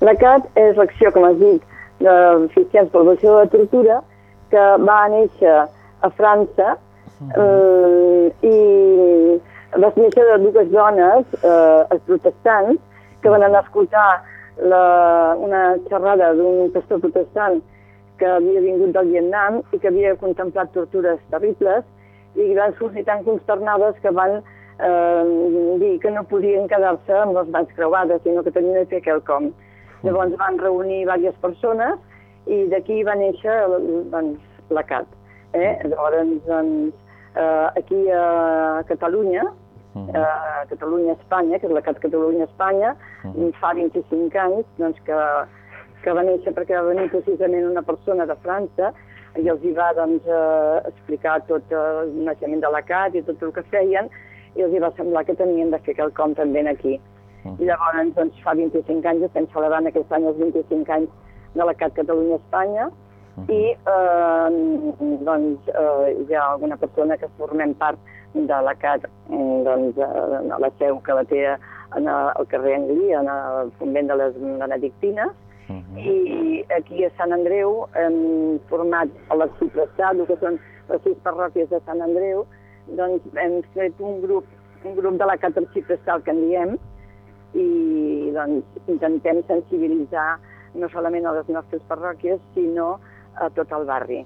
La CAT és l'acció, com has dit, de Cristians per l'Aboció de la Tortura, que va néixer a França eh, i va néixer de dues dones eh, protestants que van anar a escoltar la, una xerrada d'un pastor protestant que havia vingut del Vietnam i que havia contemplat tortures terribles i van sortir tan consternades que van eh, dir que no podien quedar-se amb les mans creuades, sinó que tenien de fer quelcom. Llavors van reunir diverses persones i d'aquí va néixer doncs, la CAT. Eh? Llavors, doncs, eh, aquí a Catalunya, eh, a Catalunya-Espanya, que és la CAT Catalunya-Espanya, fa 25 anys doncs, que, que va néixer perquè va venir precisament una persona de França i els hi va doncs, eh, explicar tot el naixement de la CAT i tot el que feien i els hi va semblar que tenien de fer quelcom també aquí. I llavors, doncs, fa 25 anys, estem celebrant aquest any els 25 anys de la CAT Catalunya-Espanya i eh, doncs, eh, hi ha alguna persona que formem part de la CAT, mm, doncs, eh, a la seu que la té en el, al carrer Anglí, en el convent de les Benedictines, i aquí a Sant Andreu hem format a el que són les sis parròquies de Sant Andreu, doncs hem fet un grup, un grup de la CAT Arxiprestal que en diem, i doncs intentem sensibilitzar no solament a les nostres parròquies, sinó a tot el barri.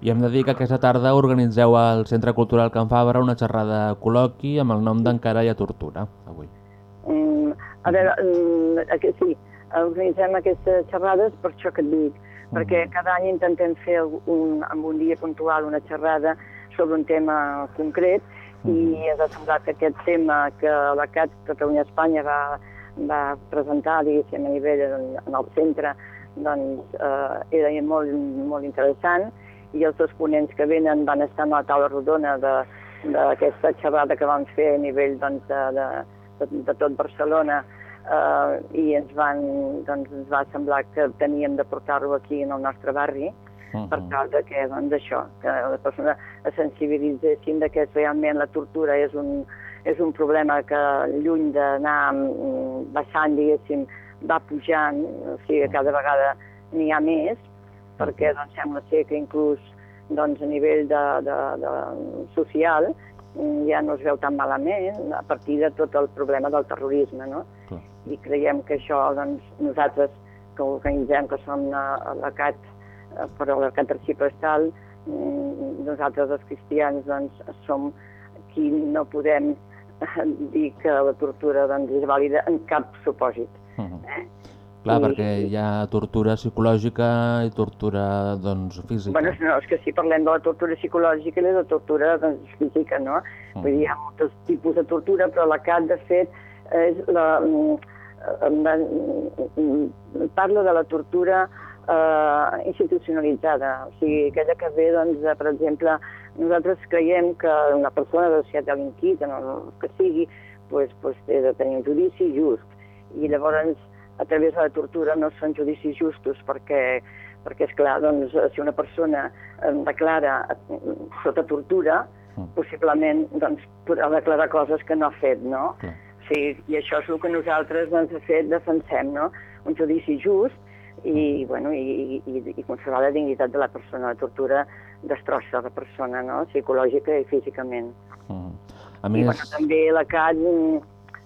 I hem de dir que aquesta tarda organitzeu al Centre Cultural Can Fabra una xerrada col·loqui amb el nom d'Encara hi ha tortura, avui. Mm, a veure, mm, sí, organitzem aquestes xerrades per això que et dic, perquè cada any intentem fer un, en un dia puntual una xerrada sobre un tema concret i ens ha semblat que aquest tema que la CAT Catalunya-Espanya va, va presentar, diguéssim, a nivell en, en el centre, doncs eh, era molt, molt interessant i els dos ponents que venen van estar a la taula rodona de- d'aquesta xerrada que vam fer a nivell doncs, de, de, de, de tot Barcelona eh, i ens, van, doncs, ens va semblar que teníem de portar-ho aquí en el nostre barri per tal de que, doncs, això, que les persones es sensibilitzessin de que realment la tortura és un, és un problema que lluny d'anar mm, baixant, diguéssim, va pujant, o sigui, cada vegada n'hi ha més, perquè doncs, sembla ser que inclús doncs, a nivell de, de, de social ja no es veu tan malament a partir de tot el problema del terrorisme, no? I creiem que això, doncs, nosaltres que organitzem, que som a, a la CAT, eh, però la CAT Arxiprestal, mm, nosaltres els cristians, doncs, som qui no podem eh, dir que la tortura doncs, és vàlida en cap supòsit. Eh? Clar, I- perquè hi ha tortura psicològica i tortura doncs, física. Bueno, no, és que si parlem de la tortura psicològica i de la tortura doncs, física, no? Mm. Vull dir, hi ha molts tipus de tortura, però la CAT, de fet, és la, mm, eh, mm, parla de la tortura eh, institucionalitzada, o sigui, aquella que ve, doncs, de, per exemple, nosaltres creiem que una persona de ha delinquit, en el que sigui, pues, pues, té de tenir un judici just. I llavors, a través de la tortura no són judicis justos perquè, perquè és clar, doncs, si una persona eh, declara eh, sota tortura, possiblement doncs, podrà declarar coses que no ha fet, no? O sigui, I això és el que nosaltres, doncs, de fet, defensem, no? Un judici just i, bueno, i, i, i conservar la dignitat de la persona. La tortura destrossa la persona, no? Psicològica i físicament. A I més, bueno, també la CAT, mm,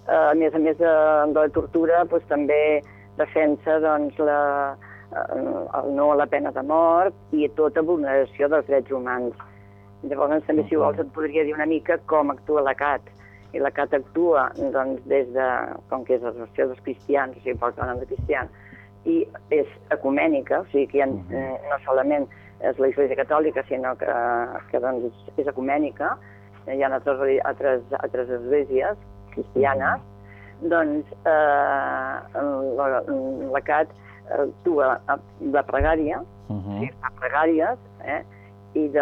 eh, a més a més de, de la tortura, doncs, també defensa doncs, la, eh, el no a la pena de mort i tota vulneració dels drets humans. Llavors també si vols et podria dir una mica com actua la CAT. I la CAT actua doncs, des de, com que és l'associació dels cristians, o sigui, porta el nom de cristians, i és ecumènica, o sigui que ha, eh, no solament és l'Església Catòlica, sinó que, que doncs, és ecumènica, hi ha altres, altres, altres esglésies cristianes, doncs eh, la, la CAT actua a- de pregària, Uh -huh. fa pregàries, eh? i de,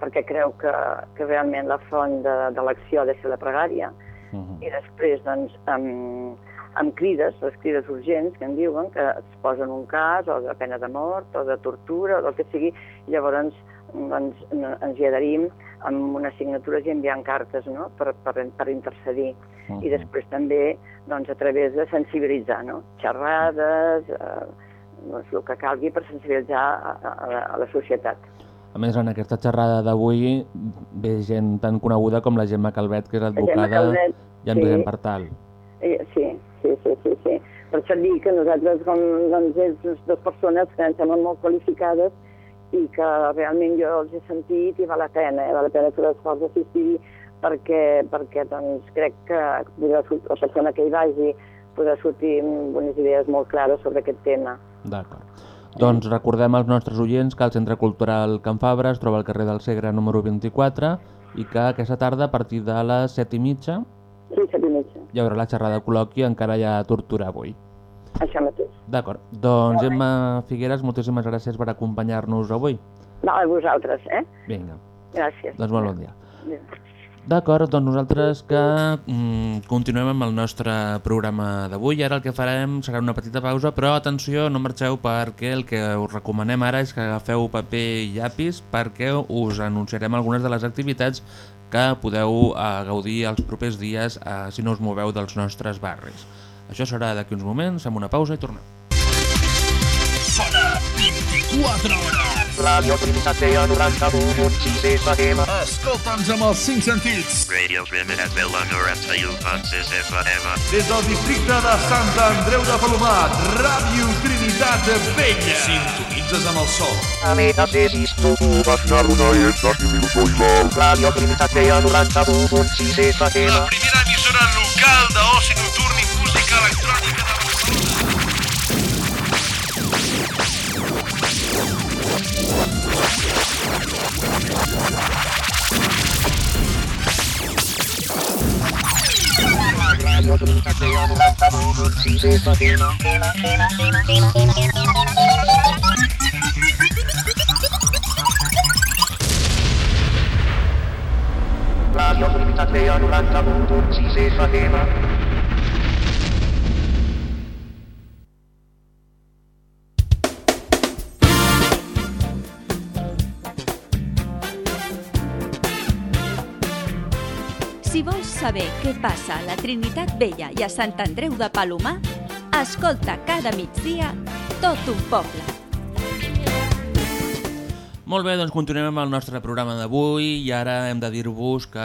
perquè creu que, que realment la font de, de l'acció ha de ser la pregària, Uh -huh. i després, doncs, amb, amb crides, les crides urgents que en diuen, que es posen un cas o de pena de mort o de tortura o del que sigui, llavors doncs, ens hi adherim amb unes signatures i enviant cartes no? per, per, per intercedir. I després també doncs, a través de sensibilitzar, no? xerrades, eh, doncs, el que calgui per sensibilitzar a, a, a, la, a la societat. A més, en aquesta xerrada d'avui ve gent tan coneguda com la Gemma Calvet, que és advocada Calvet, i en sí. Vicent Partal. Eh, sí, sí, sí, sí, sí. Per això dic que nosaltres com doncs, és dues persones que ens semblen molt qualificades i que realment jo els he sentit i val la pena, eh? val la pena fer l'esforç d'assistir perquè, perquè doncs, crec que podrà sortir, la persona que hi vagi podrà sortir amb unes idees molt clares sobre aquest tema. D'acord. Doncs recordem als nostres oients que el Centre Cultural Can Fabra es troba al carrer del Segre número 24 i que aquesta tarda a partir de les 7 i mitja Sí, set i mitja. hi haurà la xerrada col·loqui encara hi ha tortura avui. Això mateix. D'acord. Doncs Gemma Figueres, moltíssimes gràcies per acompanyar-nos avui. No, a vosaltres, eh? Vinga, Gràcies. doncs molt bon dia. Adéu. D'acord, doncs nosaltres que mm, continuem amb el nostre programa d'avui. Ara el que farem serà una petita pausa, però atenció, no marxeu perquè el que us recomanem ara és que agafeu paper i llapis perquè us anunciarem algunes de les activitats que podeu eh, gaudir els propers dies eh, si no us moveu dels nostres barris. Això serà d'aquí uns moments, amb una pausa i tornem. Sona 24 hores. Radio Trinitat Vella 91.6 FM. Escolta'ns amb els cinc sentits. Radio Trinitat Vella 91.6 FM. Des del districte de Sant Andreu de Palomat, Ràdio Trinitat Vella. Sintonitzes amb el sol. Ametasis tu. Başlarına yeter milsoylar. Radio Trinitat Vella 91.6 FM. La primera emissora local d'oci nocturn i música electrònica Radio Trinitat Vella 91.6 FM. Saber què passa a la Trinitat Vella i a Sant Andreu de Palomar, escolta cada migdia tot un poble. Molt bé, doncs continuem amb el nostre programa d'avui i ara hem de dir-vos que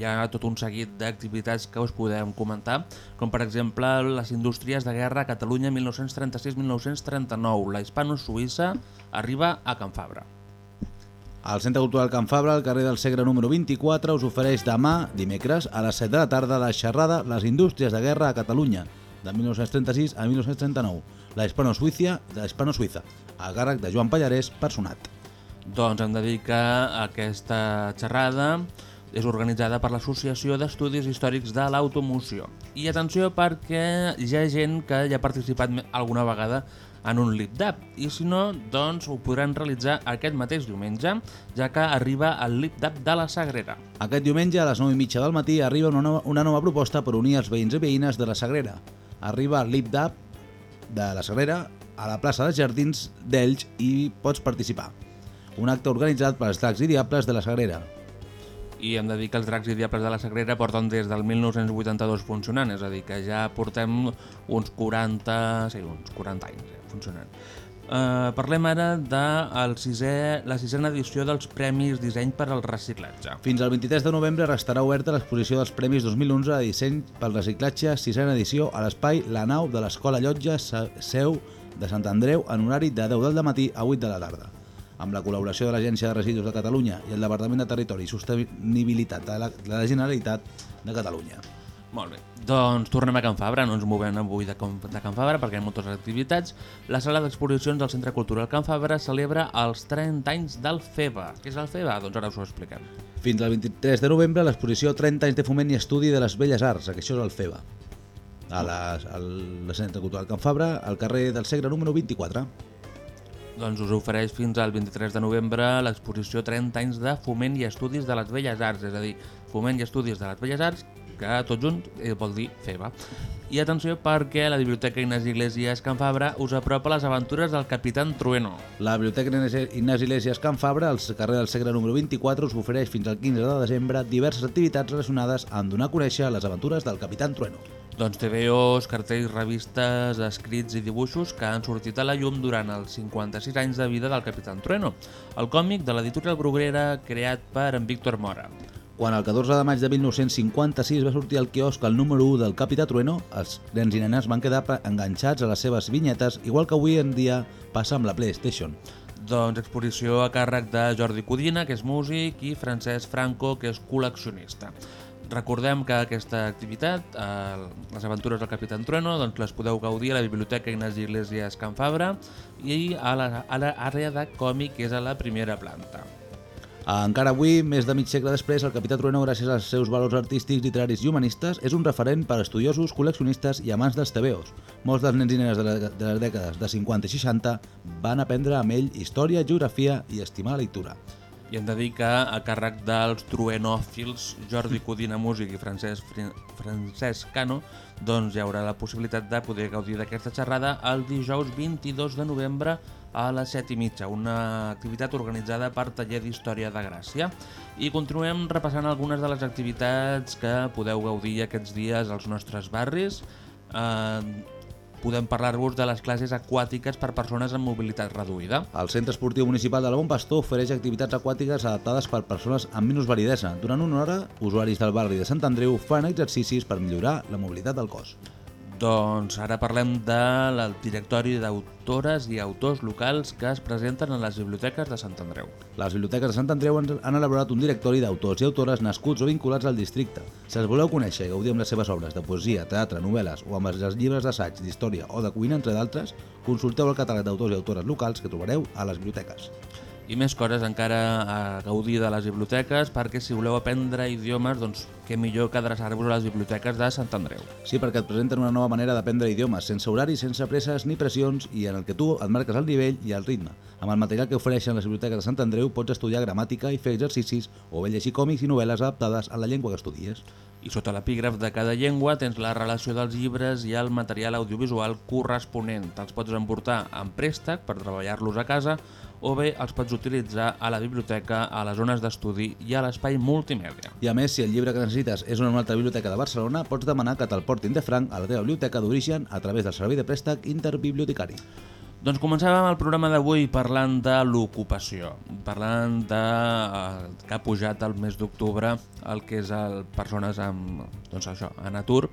hi ha tot un seguit d'activitats que us podem comentar, com per exemple les indústries de guerra a Catalunya 1936-1939. La hispano-suïssa arriba a Can Fabra. El Centre Cultural Can Fabra, al carrer del Segre número 24, us ofereix demà, dimecres, a les 7 de la tarda, la xerrada Les indústries de guerra a Catalunya, de 1936 a 1939, la hispano-suïcia de hispano-suïssa, a càrrec de Joan Pallarès, personat. Doncs hem de dir que aquesta xerrada és organitzada per l'Associació d'Estudis Històrics de l'Automoció. I atenció perquè hi ha gent que ja ha participat alguna vegada en un LipDAP i si no, doncs ho podran realitzar aquest mateix diumenge, ja que arriba el LipDAP de la Sagrera. Aquest diumenge a les 9 i mitja del matí arriba una nova, una nova proposta per unir els veïns i veïnes de la Sagrera. Arriba l'IPDAP de la Sagrera a la plaça dels Jardins d'Elx i pots participar. Un acte organitzat pels Dracs i Diables de la Sagrera. I hem de dir que els Dracs i Diables de la Sagrera porten des del 1982 funcionant, és a dir, que ja portem uns 40, sí, uns 40 anys eh, funcionant. Uh, parlem ara de el sisè, la sisena edició dels Premis Disseny per al Reciclatge. Fins al 23 de novembre restarà oberta l'exposició dels Premis 2011 de disseny pel reciclatge, sisena edició, a l'espai La Nau de l'Escola Llotja Seu de Sant Andreu en horari de 10 del matí a 8 de la tarda. amb la col·laboració de l'Agència de Residus de Catalunya i el Departament de Territori i Sostenibilitat de la, de la Generalitat de Catalunya. Molt bé. Doncs tornem a Can Fabra, no ens movem avui de, de Can Fabra perquè hi ha moltes activitats. La sala d'exposicions del Centre Cultural Can Fabra celebra els 30 anys del FEBA. Què és el FEBA? Doncs ara us ho expliquem. Fins al 23 de novembre, l'exposició 30 anys de foment i estudi de les belles arts, que això és el FEBA, a la, al al Centre Cultural Can Fabra, al carrer del Segre número 24. Doncs us ofereix fins al 23 de novembre l'exposició 30 anys de foment i estudis de les belles arts, és a dir, foment i estudis de les belles arts, que tot junt eh, vol dir FEBA. I atenció perquè la Biblioteca Ignasi Iglesias Can Fabra us apropa les aventures del Capitán Trueno. La Biblioteca Ignasi Iglesias Can Fabra, al carrer del Segre número 24, us ofereix fins al 15 de desembre diverses activitats relacionades amb donar a conèixer les aventures del Capitán Trueno. Doncs TVOs, cartells, revistes, escrits i dibuixos que han sortit a la llum durant els 56 anys de vida del Capitán Trueno, el còmic de l'editorial Bruguera creat per en Víctor Mora. Quan el 14 de maig de 1956 va sortir al quiosc el número 1 del Capità Trueno, els nens i nenes van quedar enganxats a les seves vinyetes, igual que avui en dia passa amb la PlayStation. Doncs exposició a càrrec de Jordi Codina, que és músic, i Francesc Franco, que és col·leccionista. Recordem que aquesta activitat, eh, les aventures del Capitán Trueno, doncs les podeu gaudir a la Biblioteca Ignasi Iglesias Can Fabra i a l'àrea de còmic, que és a la primera planta. Encara avui, més de mig segle després, el Capità Trueno, gràcies als seus valors artístics, literaris i humanistes, és un referent per a estudiosos, col·leccionistes i amants dels TVOs. Molts dels nens i nenes de, la, de les dècades de 50 i 60 van aprendre amb ell història, geografia i estimar la lectura. I hem de dir que a càrrec dels truenòfils Jordi Codina Músic i Francesc, Francesc Cano doncs hi haurà la possibilitat de poder gaudir d'aquesta xerrada el dijous 22 de novembre a les 7 i mitja, una activitat organitzada per Taller d'Història de Gràcia. I continuem repassant algunes de les activitats que podeu gaudir aquests dies als nostres barris. Eh, podem parlar-vos de les classes aquàtiques per persones amb mobilitat reduïda. El Centre Esportiu Municipal de la Bon ofereix activitats aquàtiques adaptades per persones amb minusvalidesa. Durant una hora, usuaris del barri de Sant Andreu fan exercicis per millorar la mobilitat del cos. Doncs ara parlem del directori d'autores i autors locals que es presenten a les biblioteques de Sant Andreu. Les biblioteques de Sant Andreu han elaborat un directori d'autors i autores nascuts o vinculats al districte. Si els voleu conèixer i gaudir amb les seves obres de poesia, teatre, novel·les o amb els llibres d'assaig, d'història o de cuina, entre d'altres, consulteu el catàleg d'autors i autores locals que trobareu a les biblioteques. I més coses encara a gaudir de les biblioteques perquè si voleu aprendre idiomes, doncs què millor que adreçar-vos a les biblioteques de Sant Andreu. Sí, perquè et presenten una nova manera d'aprendre idiomes, sense horaris, sense presses ni pressions i en el que tu et marques el nivell i el ritme. Amb el material que ofereixen les biblioteques de Sant Andreu pots estudiar gramàtica i fer exercicis o bé llegir còmics i novel·les adaptades a la llengua que estudies. I sota l'epígraf de cada llengua tens la relació dels llibres i el material audiovisual corresponent. Te'ls pots emportar en préstec per treballar-los a casa o bé els pots utilitzar a la biblioteca, a les zones d'estudi i a l'espai multimèdia. I a més, si el llibre que necessites és una altra biblioteca de Barcelona, pots demanar que te'l portin de franc a la teva biblioteca d'origen a través del servei de préstec interbibliotecari. Doncs començàvem el programa d'avui parlant de l'ocupació, parlant de eh, que ha pujat el mes d'octubre el que és el persones amb, doncs això, en atur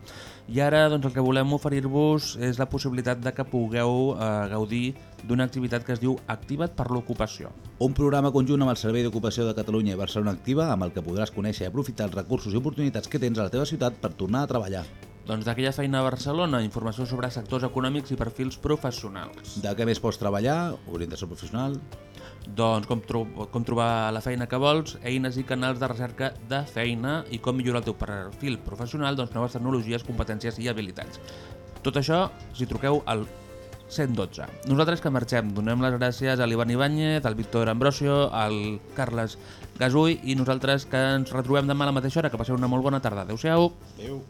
i ara doncs, el que volem oferir-vos és la possibilitat de que pugueu eh, gaudir d'una activitat que es diu Activa't per l'ocupació. Un programa conjunt amb el Servei d'Ocupació de Catalunya i Barcelona Activa amb el que podràs conèixer i aprofitar els recursos i oportunitats que tens a la teva ciutat per tornar a treballar. Doncs d'aquella feina a Barcelona, informació sobre sectors econòmics i perfils professionals. De què més pots treballar? Orientació professional? Doncs com, tro com trobar la feina que vols, eines i canals de recerca de feina i com millorar el teu perfil professional, doncs noves tecnologies, competències i habilitats. Tot això si truqueu al 112. Nosaltres que marxem, donem les gràcies a l'Ivan Ibáñez, al Víctor Ambrosio, al Carles Gasull i nosaltres que ens retrobem demà a la mateixa hora. Que passeu una molt bona tarda. Adéu-siau. Adéu.